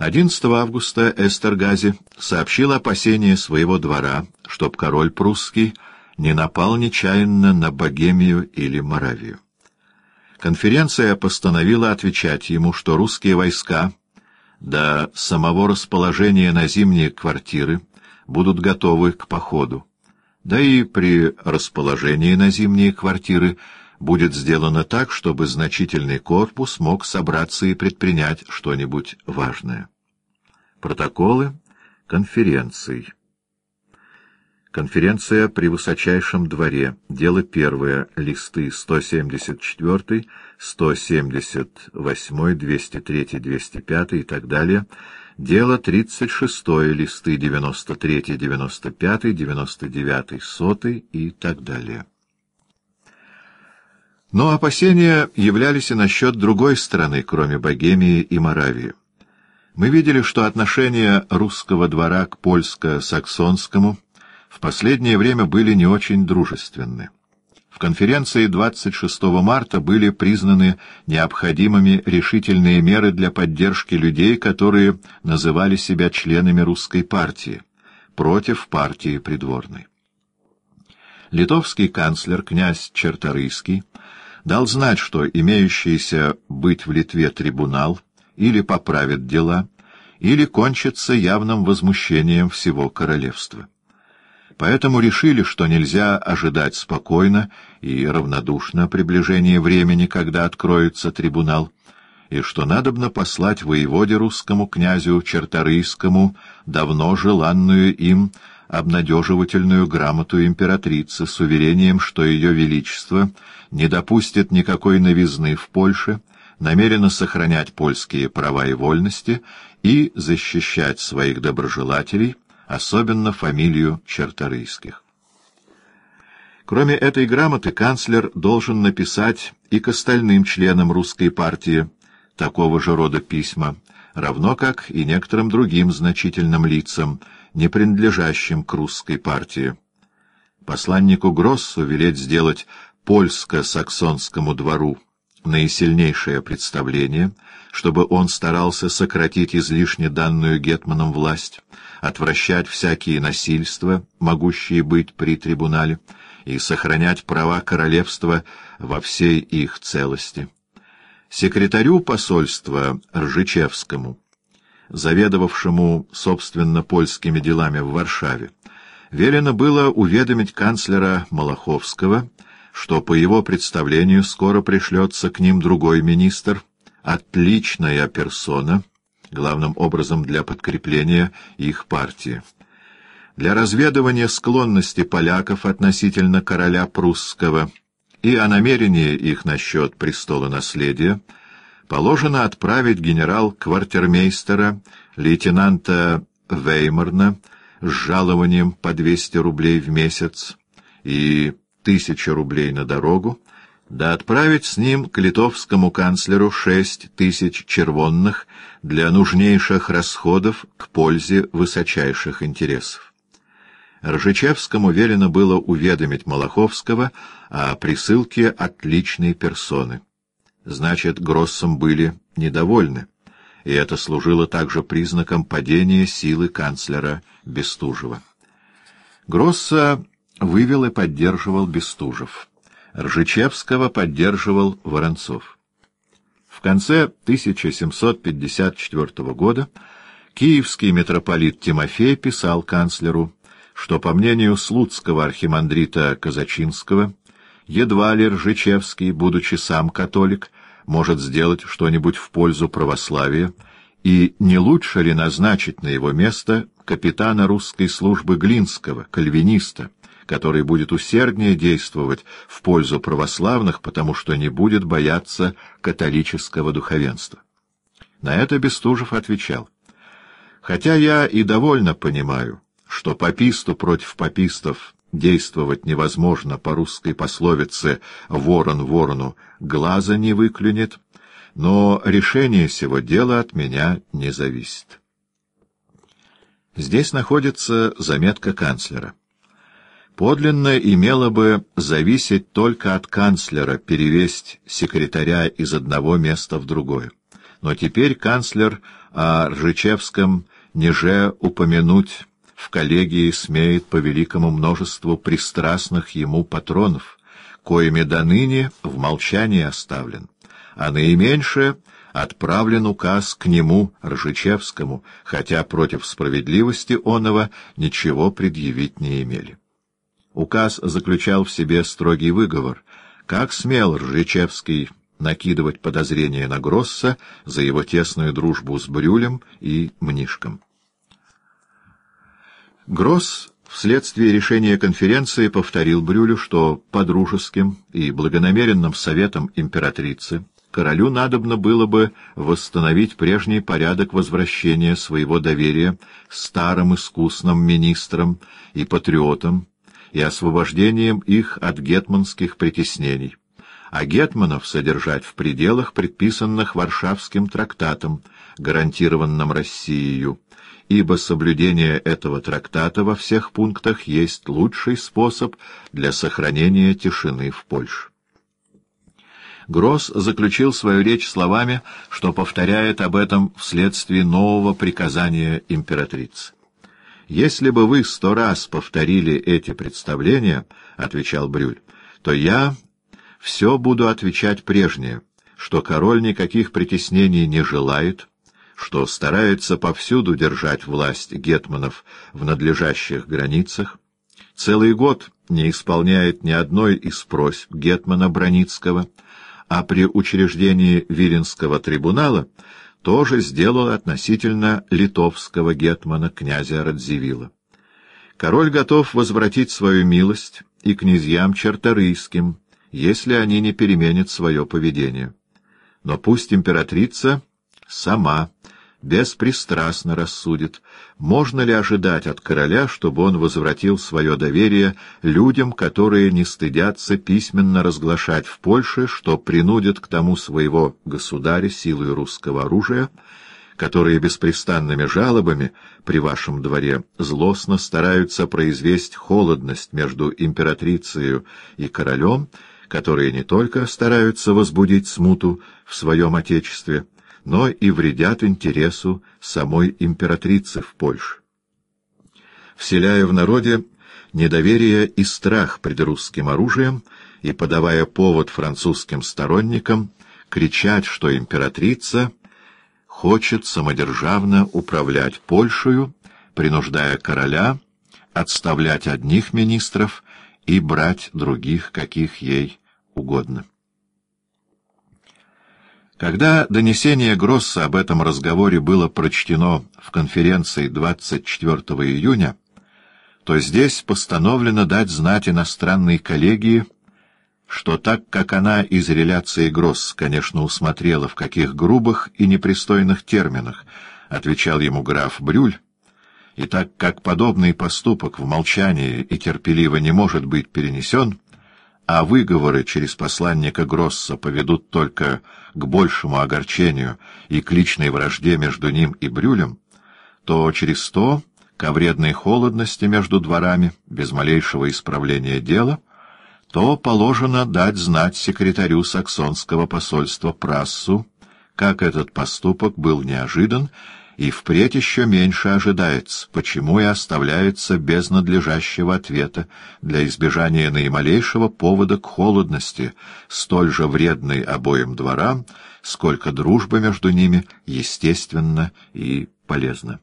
11 августа Эстергази сообщил опасение своего двора, чтоб король прусский не напал нечаянно на Богемию или Моравию. Конференция постановила отвечать ему, что русские войска до самого расположения на зимние квартиры будут готовы к походу, да и при расположении на зимние квартиры будет сделано так, чтобы значительный корпус мог собраться и предпринять что-нибудь важное. Протоколы конференций. Конференция при высочайшем дворе. Дело первое. Листы 174, 178, 203, 205 и так далее. Дело 36. Листы 93, 95, 99, 100 и так далее. Но опасения являлись и насчет другой страны, кроме Богемии и Моравии. Мы видели, что отношения русского двора к польско-саксонскому в последнее время были не очень дружественны. В конференции 26 марта были признаны необходимыми решительные меры для поддержки людей, которые называли себя членами русской партии, против партии придворной. Литовский канцлер князь Черторийский дал знать, что имеющийся быть в Литве трибунал или поправит дела, или кончится явным возмущением всего королевства. Поэтому решили, что нельзя ожидать спокойно и равнодушно приближения времени, когда откроется трибунал, и что надобно послать воеводе русскому князю Черторийскому давно желанную им обнадеживательную грамоту императрицы с уверением, что ее величество не допустит никакой новизны в Польше, намерено сохранять польские права и вольности и защищать своих доброжелателей, особенно фамилию Черторийских. Кроме этой грамоты, канцлер должен написать и к остальным членам русской партии такого же рода письма, равно как и некоторым другим значительным лицам, не принадлежащим к русской партии. Посланнику Гроссу велеть сделать польско-саксонскому двору наисильнейшее представление, чтобы он старался сократить излишне данную Гетманом власть, отвращать всякие насильства, могущие быть при трибунале, и сохранять права королевства во всей их целости. Секретарю посольства Ржичевскому, заведовавшему, собственно, польскими делами в Варшаве, велено было уведомить канцлера Малаховского, что по его представлению скоро пришлется к ним другой министр, отличная персона, главным образом для подкрепления их партии. Для разведывания склонности поляков относительно короля прусского и о намерении их насчет престола наследия положено отправить генерал-квартирмейстера, лейтенанта Веймарна с жалованием по 200 рублей в месяц и тысяча рублей на дорогу, да отправить с ним к литовскому канцлеру шесть тысяч червонных для нужнейших расходов к пользе высочайших интересов. Ржичевскому велено было уведомить Малаховского о присылке отличной персоны. Значит, Гроссом были недовольны, и это служило также признаком падения силы канцлера Бестужева. Гросса вывел и поддерживал Бестужев. Ржичевского поддерживал Воронцов. В конце 1754 года киевский митрополит Тимофей писал канцлеру, что, по мнению слуцкого архимандрита Казачинского, едва ли Ржичевский, будучи сам католик, может сделать что-нибудь в пользу православия, и не лучше ли назначить на его место капитана русской службы Глинского, кальвиниста, который будет усерднее действовать в пользу православных, потому что не будет бояться католического духовенства. На это Бестужев отвечал, «Хотя я и довольно понимаю, что пописту против попистов действовать невозможно по русской пословице «ворон ворону глаза не выклюнет», но решение сего дела от меня не зависит. Здесь находится заметка канцлера подлинно имело бы зависеть только от канцлера перевесть секретаря из одного места в другое. Но теперь канцлер о Ржичевском неже упомянуть в коллегии смеет по великому множеству пристрастных ему патронов, коими до ныне в молчании оставлен, а наименьшее отправлен указ к нему, Ржичевскому, хотя против справедливости оного ничего предъявить не имели. Указ заключал в себе строгий выговор, как смел Ржичевский накидывать подозрения на Гросса за его тесную дружбу с Брюлем и Мнишком. Гросс вследствие решения конференции повторил Брюлю, что по дружеским и благонамеренным советам императрицы королю надобно было бы восстановить прежний порядок возвращения своего доверия старым искусным министрам и патриотам и освобождением их от гетманских притеснений а гетманов содержать в пределах, предписанных Варшавским трактатом, гарантированным Россией, ибо соблюдение этого трактата во всех пунктах есть лучший способ для сохранения тишины в Польше. Гросс заключил свою речь словами, что повторяет об этом вследствие нового приказания императрицы. «Если бы вы сто раз повторили эти представления, — отвечал Брюль, — то я все буду отвечать прежнее, что король никаких притеснений не желает, что старается повсюду держать власть гетманов в надлежащих границах, целый год не исполняет ни одной из просьб гетмана Броницкого, а при учреждении Виленского трибунала тоже сделал относительно литовского гетмана князя Радзивилла. Король готов возвратить свою милость и князьям черторийским, если они не переменят свое поведение. Но пусть императрица сама беспристрастно рассудит, можно ли ожидать от короля, чтобы он возвратил свое доверие людям, которые не стыдятся письменно разглашать в Польше, что принудят к тому своего государя силой русского оружия, которые беспрестанными жалобами при вашем дворе злостно стараются произвести холодность между императрицей и королем, которые не только стараются возбудить смуту в своем отечестве, но и вредят интересу самой императрицы в Польше. Вселяя в народе недоверие и страх пред русским оружием и подавая повод французским сторонникам кричать, что императрица хочет самодержавно управлять Польшею, принуждая короля отставлять одних министров и брать других, каких ей угодно. Когда донесение Гросса об этом разговоре было прочтено в конференции 24 июня, то здесь постановлено дать знать иностранной коллегии, что так как она из реляции Гросс, конечно, усмотрела, в каких грубых и непристойных терминах отвечал ему граф Брюль, и так как подобный поступок в молчании и терпеливо не может быть перенесен, а выговоры через посланника Гросса поведут только к большему огорчению и к личной вражде между ним и Брюлем, то через то, ко вредной холодности между дворами, без малейшего исправления дела, то положено дать знать секретарю саксонского посольства Прассу, как этот поступок был неожидан и впредь еще меньше ожидается, почему и оставляется без надлежащего ответа для избежания наималейшего повода к холодности, столь же вредной обоим дворам, сколько дружба между ними естественна и полезна.